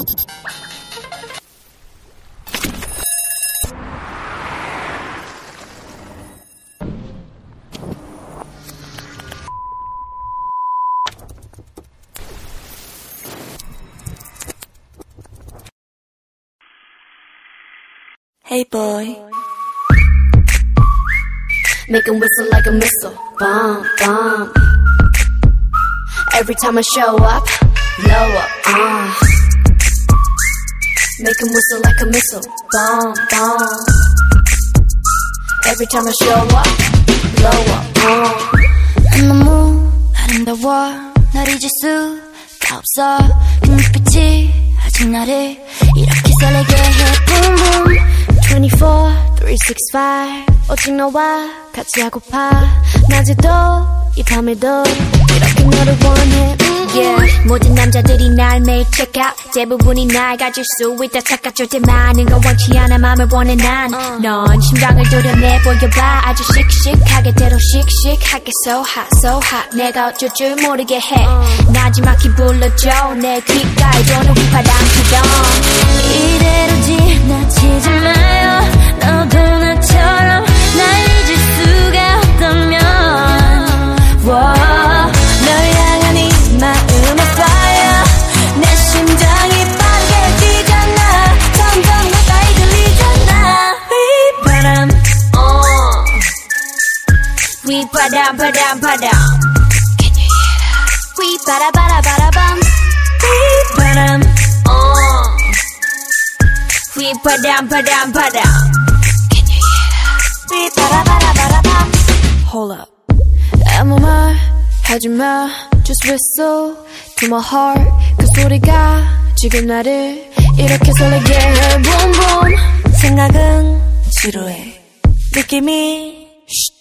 Hey boy. Make 'em whistle like a missile. Bomb, bomb. Every time I show up, blow up. Uh. Make 'em whistle like a missile. Bomb, bomb. Every time I show up, blow up. Uh. 너무 아름다워 날 잊을 수가 없어 그 눈빛이 아직 나를 이렇게 설레게 해 Boom boom 24, 365 오직 너와 같이 하고파 낮에도 이 밤에도 이렇게 너를 원해 음, 남자들이 날 매일 check out. 대부분이 날 가질 수 있다 착각 절대 많은 건 원치 않아 맘을 원해 난넌 심장을 도려내 보여봐. 아주 씩씩하게 대로 씩씩하게 so hot so hot. 내가 어쩔 줄 모르게 해. 나지막히 불러줘. 내 귓가에 도는 휘파람 피던 이대로 지나치지 마 바람 바람 바람 휘바라바라바라밤 휘바람 어. 휘바람 바람 바람 휘바라바라바라밤 Hold up. 아무 말 하지 마. Just whistle to my heart. 그 소리가 지금 나를 이렇게 설레게 해. Boom boom. 생각은 지루해. 느낌이 shh.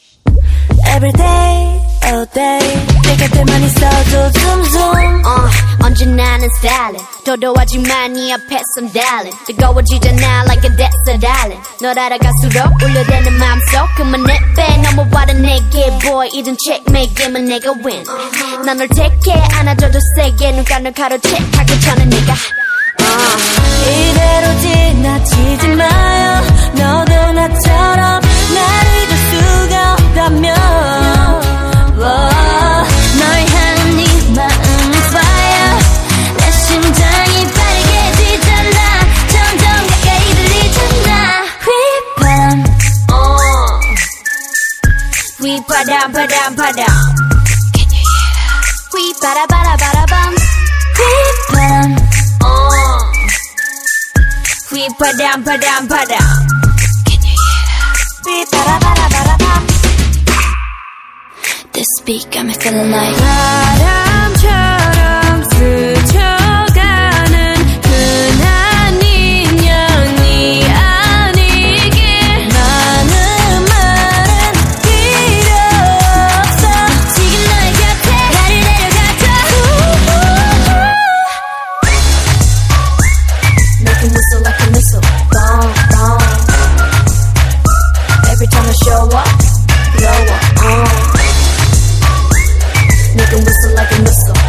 Every day, all day. 내 곁에만 있어도 zoom zoom. 어, 언제나 는 stylin' 도도하지만 네 앞에 some darling 뜨거워지잖아 like a desert island. 널 알아갈수록 울려대는 맘속. 그만 내빼. 넘어와라 내게 boy. 이젠 checkmate 게임은 내가 win. 난널 택해 안아줘도 세게. 눈가를 가로채. 가기 전에 내가 이대로 지나치지 마 휘바람 바람 바람 휘바라바라바라밤 휘바람 어. 휘바람 바람 바람 휘바라바라바라밤 This beat got me feeling like lower, lower, uh. Make him whistle like a Nusco.